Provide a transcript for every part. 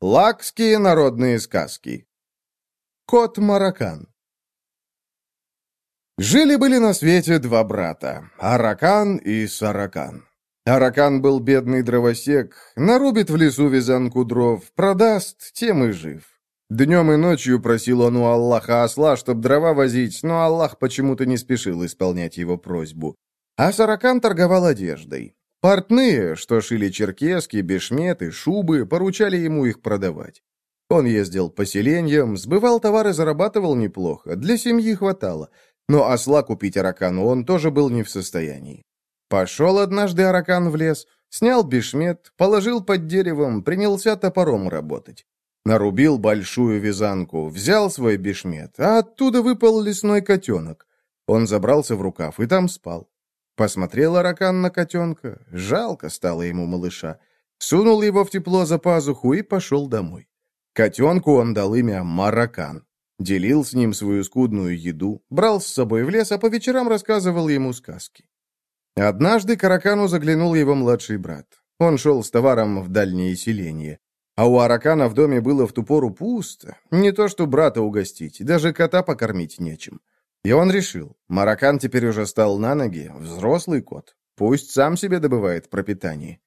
Лакские народные сказки. Кот Маракан. Жили-были на свете два брата — Аракан и Саракан. Аракан был бедный дровосек, нарубит в лесу вязанку дров, продаст, тем и жив. Днем и ночью просил он у Аллаха осла, чтоб дрова возить, но Аллах почему-то не спешил исполнять его просьбу. А Саракан торговал одеждой. Портные, что шили черкески, бешметы, шубы, поручали ему их продавать. Он ездил по селениям, сбывал товары, зарабатывал неплохо, для семьи хватало. Но осла купить Аракану он тоже был не в состоянии. Пошел однажды Аракан в лес, снял бешмет, положил под деревом, принялся топором работать. Нарубил большую вязанку, взял свой бешмет, а оттуда выпал лесной котенок. Он забрался в рукав и там спал. Посмотрел Аракан на котенка. Жалко стало ему малыша. Сунул его в тепло за пазуху и пошел домой. Котенку он дал имя Маракан. Делил с ним свою скудную еду, брал с собой в лес, а по вечерам рассказывал ему сказки. Однажды к Аракану заглянул его младший брат. Он шел с товаром в дальние селения. А у Аракана в доме было в ту пору пусто. Не то что брата угостить, даже кота покормить нечем. И он решил, Маракан теперь уже стал на ноги, взрослый кот. Пусть сам себе добывает пропитание.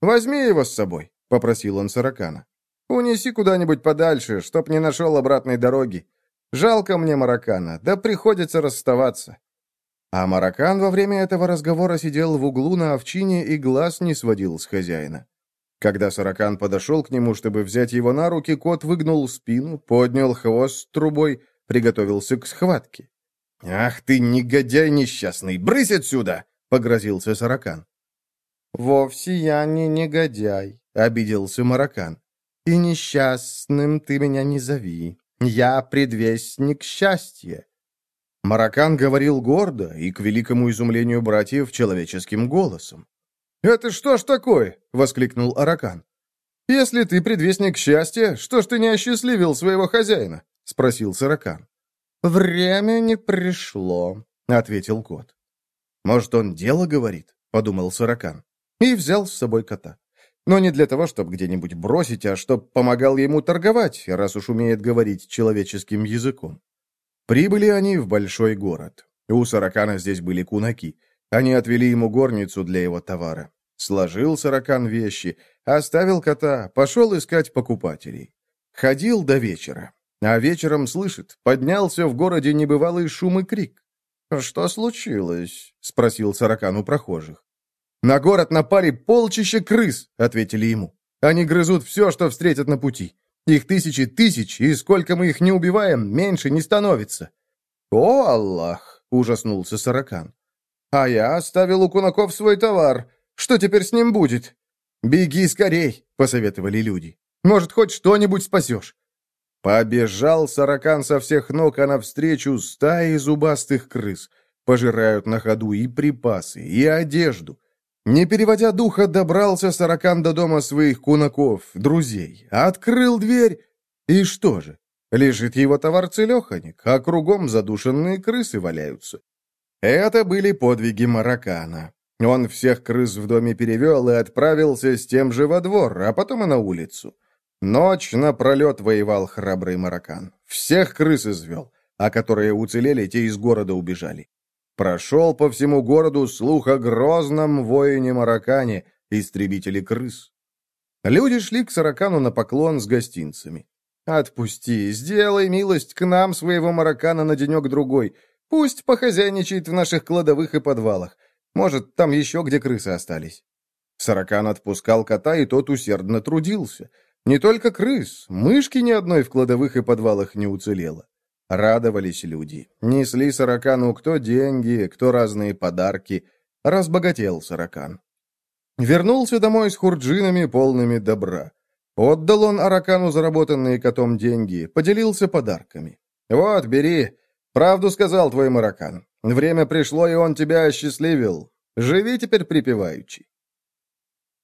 «Возьми его с собой», — попросил он Саракана. «Унеси куда-нибудь подальше, чтоб не нашел обратной дороги. Жалко мне Маракана, да приходится расставаться». А Маракан во время этого разговора сидел в углу на овчине и глаз не сводил с хозяина. Когда Саракан подошел к нему, чтобы взять его на руки, кот выгнул спину, поднял хвост трубой, приготовился к схватке. «Ах ты, негодяй несчастный! Брысь отсюда!» — погрозился Саракан. «Вовсе я не негодяй», — обиделся Маракан. «И несчастным ты меня не зови. Я предвестник счастья». Маракан говорил гордо и, к великому изумлению братьев, человеческим голосом. «Это что ж такое?» — воскликнул Аракан. «Если ты предвестник счастья, что ж ты не осчастливил своего хозяина?» — спросил Саракан. «Время не пришло», — ответил кот. «Может, он дело говорит?» — подумал Саракан. И взял с собой кота. Но не для того, чтобы где-нибудь бросить, а чтобы помогал ему торговать, раз уж умеет говорить человеческим языком. Прибыли они в большой город. У Саракана здесь были кунаки. Они отвели ему горницу для его товара. Сложил Саракан вещи, оставил кота, пошел искать покупателей. Ходил до вечера. А вечером слышит, поднялся в городе небывалый шум и крик. «Что случилось?» — спросил Саракан у прохожих. «На город напали полчища крыс», — ответили ему. «Они грызут все, что встретят на пути. Их тысячи тысяч, и сколько мы их не убиваем, меньше не становится». «О, Аллах!» — ужаснулся Саракан. «А я оставил у кунаков свой товар. Что теперь с ним будет?» «Беги скорей», — посоветовали люди. «Может, хоть что-нибудь спасешь. Побежал саракан со всех ног, а навстречу стаи зубастых крыс. Пожирают на ходу и припасы, и одежду. Не переводя духа, добрался саракан до дома своих кунаков, друзей. Открыл дверь, и что же? Лежит его товар целеханик, а кругом задушенные крысы валяются. Это были подвиги маракана. Он всех крыс в доме перевел и отправился с тем же во двор, а потом и на улицу. Ночь напролет воевал храбрый маракан. Всех крыс извел, а которые уцелели, те из города убежали. Прошел по всему городу слух о грозном воине-маракане, истребителе крыс. Люди шли к Саракану на поклон с гостинцами. «Отпусти, сделай милость к нам своего маракана на денек-другой. Пусть похозяйничает в наших кладовых и подвалах. Может, там еще где крысы остались». Саракан отпускал кота, и тот усердно трудился — не только крыс, мышки ни одной в кладовых и подвалах не уцелело. Радовались люди. Несли Саракану кто деньги, кто разные подарки. Разбогател Саракан. Вернулся домой с хурджинами, полными добра. Отдал он Аракану заработанные котом деньги, поделился подарками. «Вот, бери. Правду сказал твой Маракан. Время пришло, и он тебя осчастливил. Живи теперь припеваючи».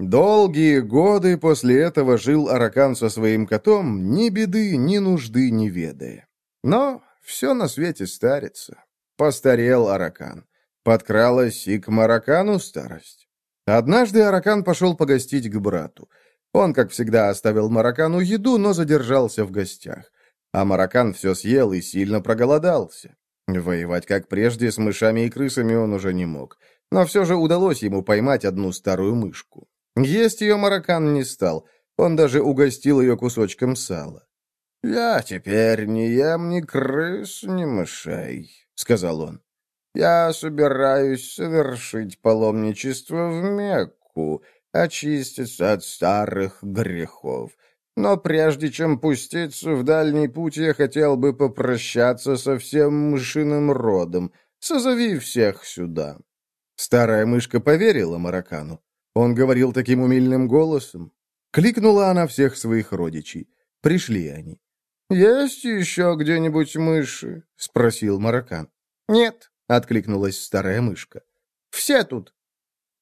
Долгие годы после этого жил Аракан со своим котом, ни беды, ни нужды не ведая. Но все на свете старится. Постарел Аракан. Подкралась и к Маракану старость. Однажды Аракан пошел погостить к брату. Он, как всегда, оставил Маракану еду, но задержался в гостях. А Маракан все съел и сильно проголодался. Воевать, как прежде, с мышами и крысами он уже не мог. Но все же удалось ему поймать одну старую мышку. Есть ее Маракан не стал. Он даже угостил ее кусочком сала. «Я теперь не ем ни крыс, ни мышей», — сказал он. «Я собираюсь совершить паломничество в Мекку, очиститься от старых грехов. Но прежде чем пуститься в дальний путь, я хотел бы попрощаться со всем мышиным родом. Созови всех сюда». Старая мышка поверила Маракану. Он говорил таким умильным голосом. Кликнула она всех своих родичей. Пришли они. «Есть еще где-нибудь мыши?» — спросил Маракан. «Нет», — откликнулась старая мышка. «Все тут».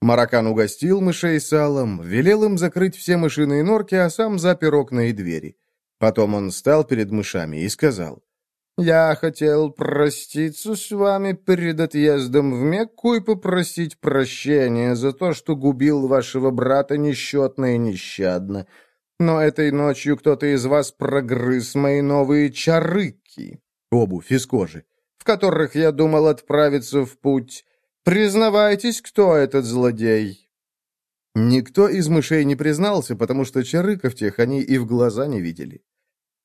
Маракан угостил мышей салом, велел им закрыть все мышиные норки, а сам запер окна и двери. Потом он встал перед мышами и сказал, «Я хотел проститься с вами перед отъездом в Мекку и попросить прощения за то, что губил вашего брата несчетно и нещадно. Но этой ночью кто-то из вас прогрыз мои новые чарыки, обувь из кожи, в которых я думал отправиться в путь». Признавайтесь, кто этот злодей?» Никто из мышей не признался, потому что чарыков тех они и в глаза не видели.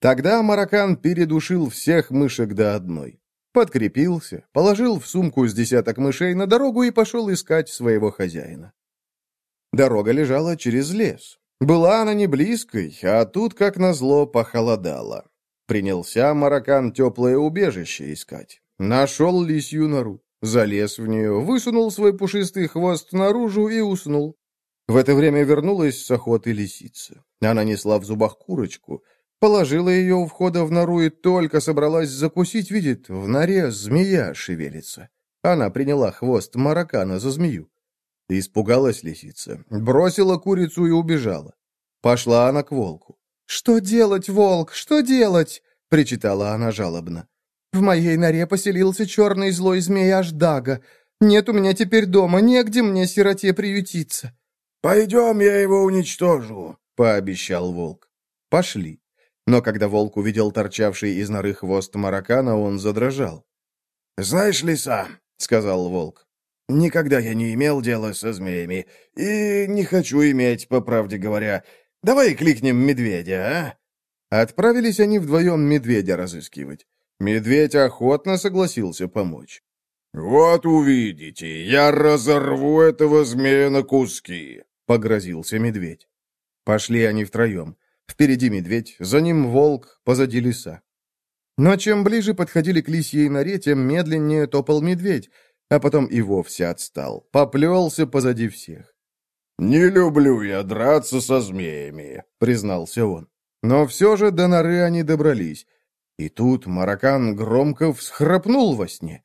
Тогда Маракан передушил всех мышек до одной. Подкрепился, положил в сумку с десяток мышей на дорогу и пошел искать своего хозяина. Дорога лежала через лес. Была она не близкой, а тут, как назло, похолодало. Принялся Маракан теплое убежище искать. Нашел лисью нору. Залез в нее, высунул свой пушистый хвост наружу и уснул. В это время вернулась с охоты лисица. Она несла в зубах курочку, положила ее у входа в нору и только собралась закусить, видит, в норе змея шевелится. Она приняла хвост маракана за змею. Испугалась лисица, бросила курицу и убежала. Пошла она к волку. «Что делать, волк, что делать?» — причитала она жалобно. В моей норе поселился черный злой змей Аждага. Нет у меня теперь дома, негде мне, сироте, приютиться». «Пойдем, я его уничтожу», — пообещал волк. Пошли. Но когда волк увидел торчавший из норы хвост маракана, он задрожал. «Знаешь, лиса», — сказал волк, — «никогда я не имел дела со змеями, и не хочу иметь, по правде говоря. Давай кликнем медведя, а?» Отправились они вдвоем медведя разыскивать. Медведь охотно согласился помочь. «Вот увидите, я разорву этого змея на куски», — погрозился медведь. Пошли они втроем. Впереди медведь, за ним волк, позади лиса. Но чем ближе подходили к лисьей норе, тем медленнее топал медведь, а потом и вовсе отстал, поплелся позади всех. «Не люблю я драться со змеями», — признался он. Но все же до норы они добрались, и тут Маракан громко всхрапнул во сне.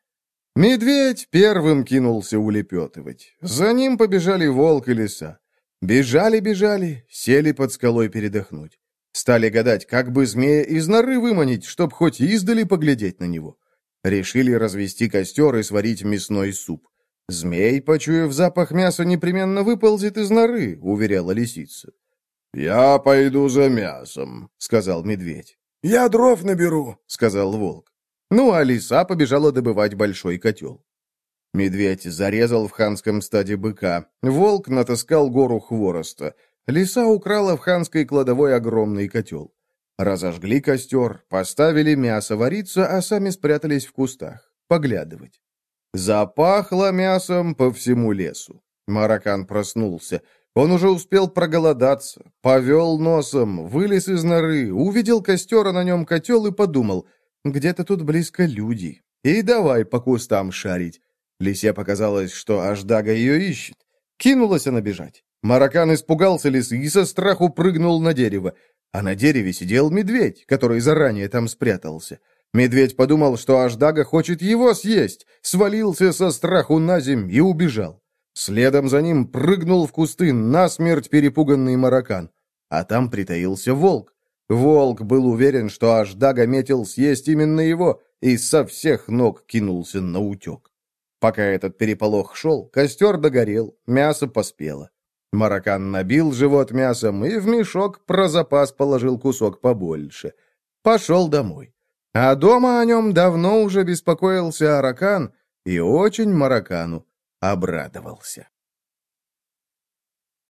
Медведь первым кинулся улепетывать. За ним побежали волк и лиса. Бежали-бежали, сели под скалой передохнуть. Стали гадать, как бы змея из норы выманить, чтоб хоть издали поглядеть на него. Решили развести костер и сварить мясной суп. Змей, почуяв запах мяса, непременно выползет из норы, уверяла лисица. «Я пойду за мясом», — сказал медведь. «Я дров наберу», — сказал волк. Ну, а лиса побежала добывать большой котел. Медведь зарезал в ханском стаде быка. Волк натаскал гору хвороста. Лиса украла в ханской кладовой огромный котел. Разожгли костер, поставили мясо вариться, а сами спрятались в кустах. Поглядывать. Запахло мясом по всему лесу. Маракан проснулся. Он уже успел проголодаться, повел носом, вылез из норы, увидел костер, а на нем котел и подумал, где-то тут близко люди. И давай по кустам шарить. Лисе показалось, что Аждага ее ищет. Кинулась она бежать. Маракан испугался лисы и со страху прыгнул на дерево. А на дереве сидел медведь, который заранее там спрятался. Медведь подумал, что Аждага хочет его съесть, свалился со страху на земь и убежал. Следом за ним прыгнул в кусты насмерть перепуганный маракан. А там притаился волк. Волк был уверен, что Аждага метил съесть именно его, и со всех ног кинулся на утек. Пока этот переполох шел, костер догорел, мясо поспело. Маракан набил живот мясом и в мешок про запас положил кусок побольше. Пошел домой. А дома о нем давно уже беспокоился Аракан и очень Маракану обрадовался.